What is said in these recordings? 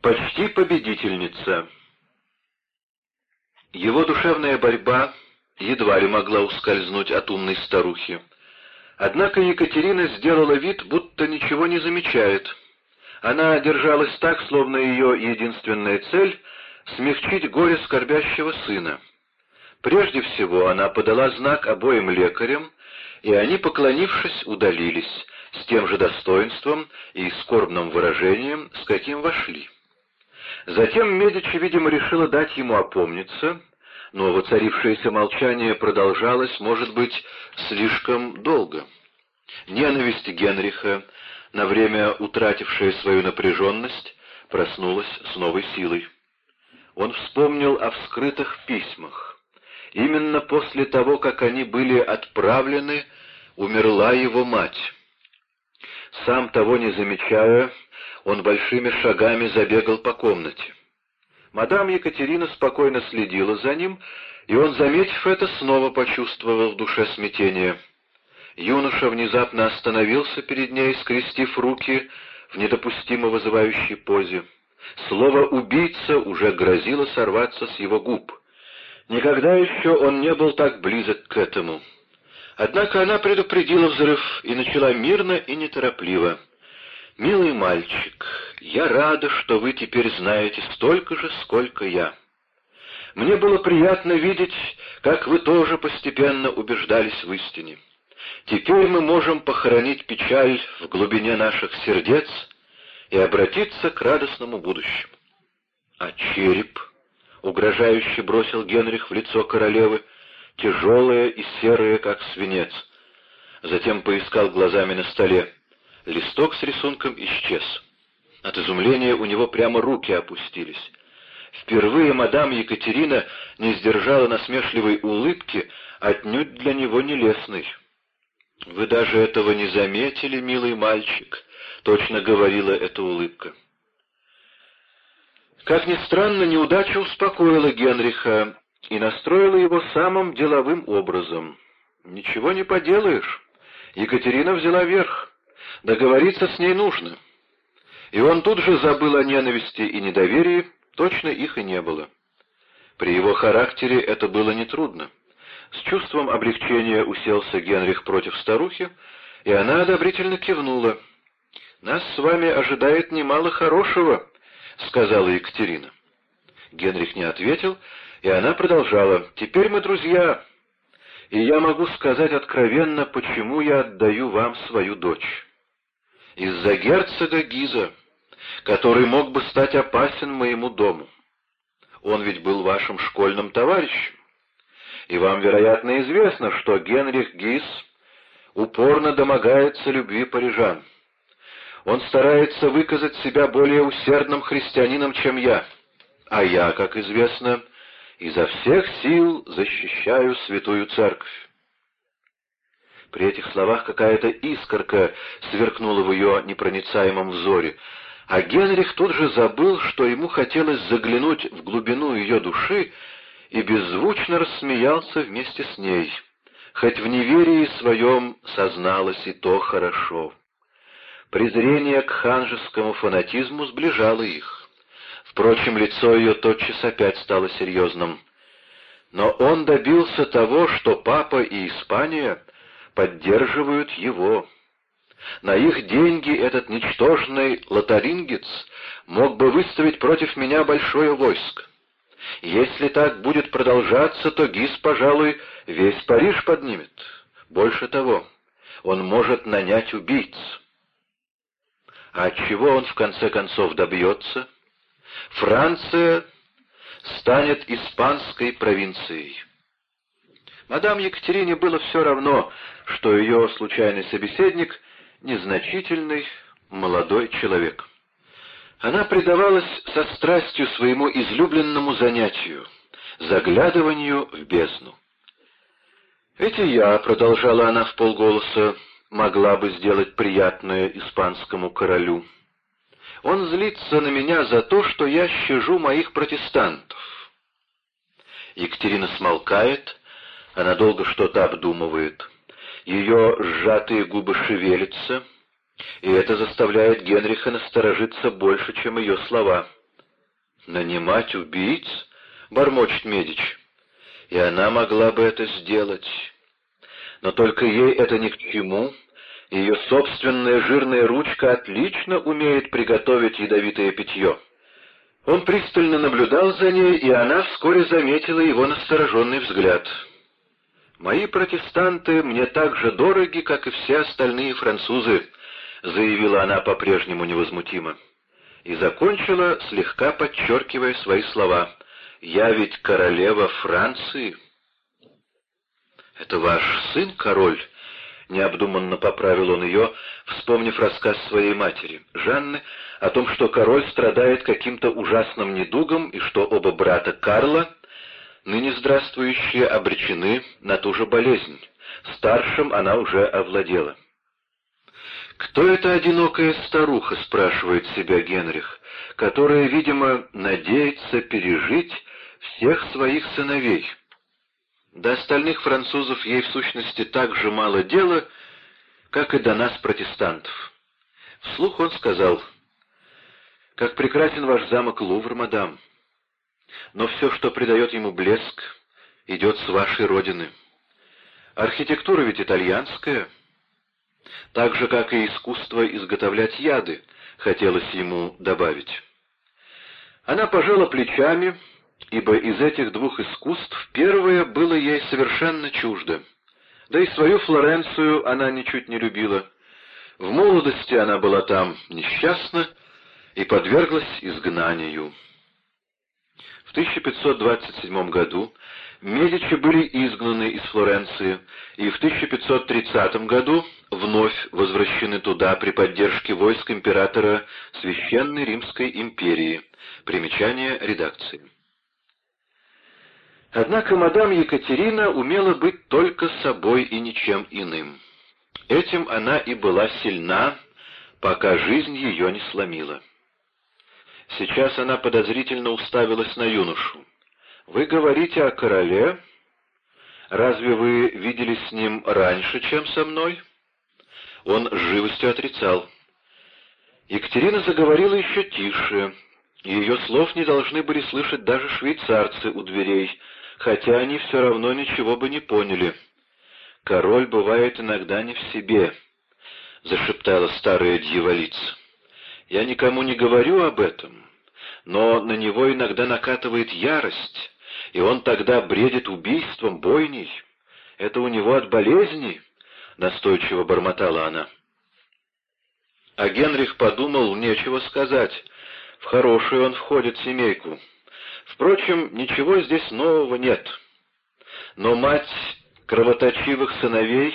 Почти победительница. Его душевная борьба едва ли могла ускользнуть от умной старухи. Однако Екатерина сделала вид, будто ничего не замечает. Она держалась так, словно ее единственная цель — смягчить горе скорбящего сына. Прежде всего она подала знак обоим лекарям, и они, поклонившись, удалились, с тем же достоинством и скорбным выражением, с каким вошли. Затем Медичи, видимо, решила дать ему опомниться, но воцарившееся молчание продолжалось, может быть, слишком долго. Ненависть Генриха, на время утратившая свою напряженность, проснулась с новой силой. Он вспомнил о вскрытых письмах. Именно после того, как они были отправлены, умерла его мать. Сам того не замечая, он большими шагами забегал по комнате. Мадам Екатерина спокойно следила за ним, и он, заметив это, снова почувствовал в душе смятение. Юноша внезапно остановился перед ней, скрестив руки в недопустимо вызывающей позе. Слово «убийца» уже грозило сорваться с его губ. Никогда еще он не был так близок к этому. Однако она предупредила взрыв и начала мирно и неторопливо. «Милый мальчик, я рада, что вы теперь знаете столько же, сколько я. Мне было приятно видеть, как вы тоже постепенно убеждались в истине. Теперь мы можем похоронить печаль в глубине наших сердец и обратиться к радостному будущему. А череп, угрожающе бросил Генрих в лицо королевы, тяжелое и серое, как свинец. Затем поискал глазами на столе. Листок с рисунком исчез. От изумления у него прямо руки опустились. Впервые мадам Екатерина не сдержала насмешливой улыбки, отнюдь для него нелестной. «Вы даже этого не заметили, милый мальчик», — точно говорила эта улыбка. Как ни странно, неудача успокоила Генриха и настроила его самым деловым образом. «Ничего не поделаешь. Екатерина взяла верх. Договориться с ней нужно. И он тут же забыл о ненависти и недоверии, точно их и не было. При его характере это было нетрудно. С чувством облегчения уселся Генрих против старухи, и она одобрительно кивнула. «Нас с вами ожидает немало хорошего», — сказала Екатерина. Генрих не ответил, и она продолжала. «Теперь мы друзья, и я могу сказать откровенно, почему я отдаю вам свою дочь» из-за герцога Гиза, который мог бы стать опасен моему дому. Он ведь был вашим школьным товарищем. И вам, вероятно, известно, что Генрих Гиз упорно домогается любви парижан. Он старается выказать себя более усердным христианином, чем я. А я, как известно, изо всех сил защищаю святую церковь. При этих словах какая-то искорка сверкнула в ее непроницаемом взоре, а Генрих тут же забыл, что ему хотелось заглянуть в глубину ее души, и беззвучно рассмеялся вместе с ней, хоть в неверии своем созналась и то хорошо. Презрение к ханжескому фанатизму сближало их. Впрочем, лицо ее тотчас опять стало серьезным. Но он добился того, что папа и Испания поддерживают его. На их деньги этот ничтожный лотарингец мог бы выставить против меня большое войско. Если так будет продолжаться, то ГИС, пожалуй, весь Париж поднимет. Больше того, он может нанять убийц. А чего он в конце концов добьется? Франция станет испанской провинцией. Мадам Екатерине было все равно, что ее случайный собеседник — незначительный молодой человек. Она предавалась со страстью своему излюбленному занятию — заглядыванию в бездну. «Ведь и я», — продолжала она в полголоса, — «могла бы сделать приятное испанскому королю. Он злится на меня за то, что я щажу моих протестантов». Екатерина смолкает, она долго что-то обдумывает. Ее сжатые губы шевелятся, и это заставляет Генриха насторожиться больше, чем ее слова. «Нанимать убийц?» — бормочет Медич. «И она могла бы это сделать. Но только ей это ни к чему. Ее собственная жирная ручка отлично умеет приготовить ядовитое питье». Он пристально наблюдал за ней, и она вскоре заметила его настороженный взгляд. «Мои протестанты мне так же дороги, как и все остальные французы», — заявила она по-прежнему невозмутимо. И закончила, слегка подчеркивая свои слова. «Я ведь королева Франции». «Это ваш сын король?» Необдуманно поправил он ее, вспомнив рассказ своей матери, Жанны, о том, что король страдает каким-то ужасным недугом и что оба брата Карла, ныне здравствующие, обречены на ту же болезнь. Старшим она уже овладела. «Кто эта одинокая старуха?» — спрашивает себя Генрих, которая, видимо, надеется пережить всех своих сыновей. До остальных французов ей в сущности так же мало дела, как и до нас, протестантов. Вслух он сказал, «Как прекрасен ваш замок Лувр, мадам, но все, что придает ему блеск, идет с вашей родины. Архитектура ведь итальянская, так же, как и искусство изготовлять яды, хотелось ему добавить». Она пожала плечами ибо из этих двух искусств первое было ей совершенно чуждо. Да и свою Флоренцию она ничуть не любила. В молодости она была там несчастна и подверглась изгнанию. В 1527 году Медичи были изгнаны из Флоренции и в 1530 году вновь возвращены туда при поддержке войск императора Священной Римской империи. Примечание редакции. Однако мадам Екатерина умела быть только собой и ничем иным. Этим она и была сильна, пока жизнь ее не сломила. Сейчас она подозрительно уставилась на юношу. «Вы говорите о короле? Разве вы виделись с ним раньше, чем со мной?» Он живостью отрицал. Екатерина заговорила еще тише. Ее слов не должны были слышать даже швейцарцы у дверей, хотя они все равно ничего бы не поняли. «Король бывает иногда не в себе», — зашептала старая дьяволица. «Я никому не говорю об этом, но на него иногда накатывает ярость, и он тогда бредит убийством, бойней. Это у него от болезни», — настойчиво бормотала она. А Генрих подумал, нечего сказать, в хорошую он входит семейку. Впрочем, ничего здесь нового нет. Но мать кровоточивых сыновей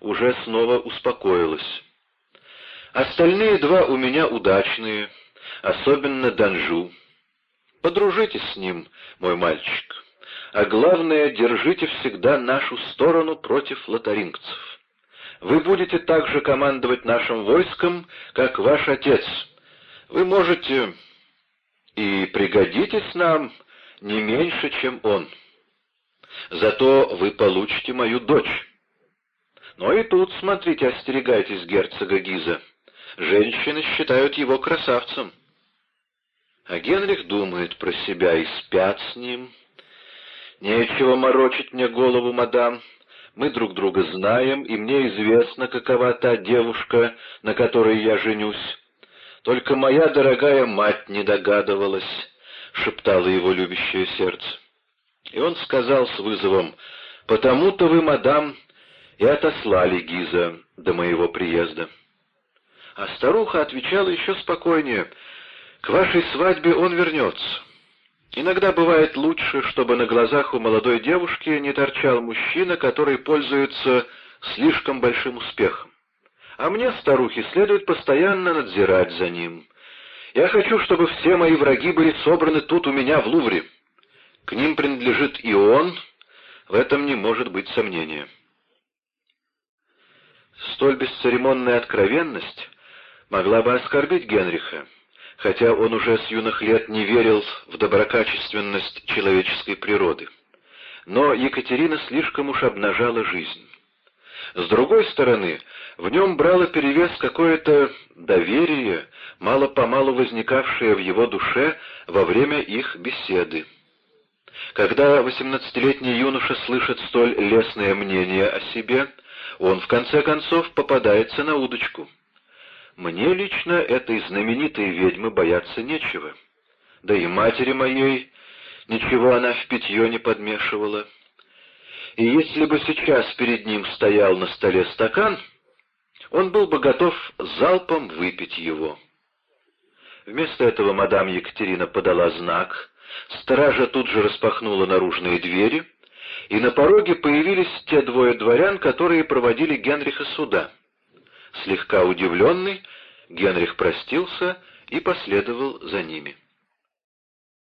уже снова успокоилась. Остальные два у меня удачные, особенно Данжу. Подружитесь с ним, мой мальчик. А главное, держите всегда нашу сторону против лотарингцев. Вы будете так же командовать нашим войском, как ваш отец. Вы можете и пригодитесь нам не меньше, чем он. Зато вы получите мою дочь. Но и тут, смотрите, остерегайтесь герцога Гиза. Женщины считают его красавцем. А Генрих думает про себя и спят с ним. Нечего морочить мне голову, мадам. Мы друг друга знаем, и мне известно, какова та девушка, на которой я женюсь. Только моя дорогая мать не догадывалась, — шептало его любящее сердце. И он сказал с вызовом, — «Потому-то вы, мадам, и отослали Гиза до моего приезда». А старуха отвечала еще спокойнее, «К вашей свадьбе он вернется». Иногда бывает лучше, чтобы на глазах у молодой девушки не торчал мужчина, который пользуется слишком большим успехом а мне, старухе, следует постоянно надзирать за ним. Я хочу, чтобы все мои враги были собраны тут у меня в Лувре. К ним принадлежит и он, в этом не может быть сомнения. Столь бесцеремонная откровенность могла бы оскорбить Генриха, хотя он уже с юных лет не верил в доброкачественность человеческой природы. Но Екатерина слишком уж обнажала жизнь. С другой стороны, в нем брало перевес какое-то доверие, мало-помалу возникавшее в его душе во время их беседы. Когда восемнадцатилетний юноша слышит столь лестное мнение о себе, он в конце концов попадается на удочку. Мне лично этой знаменитой ведьмы бояться нечего. Да и матери моей ничего она в питье не подмешивала и если бы сейчас перед ним стоял на столе стакан, он был бы готов залпом выпить его. Вместо этого мадам Екатерина подала знак, стража тут же распахнула наружные двери, и на пороге появились те двое дворян, которые проводили Генриха сюда. Слегка удивленный, Генрих простился и последовал за ними.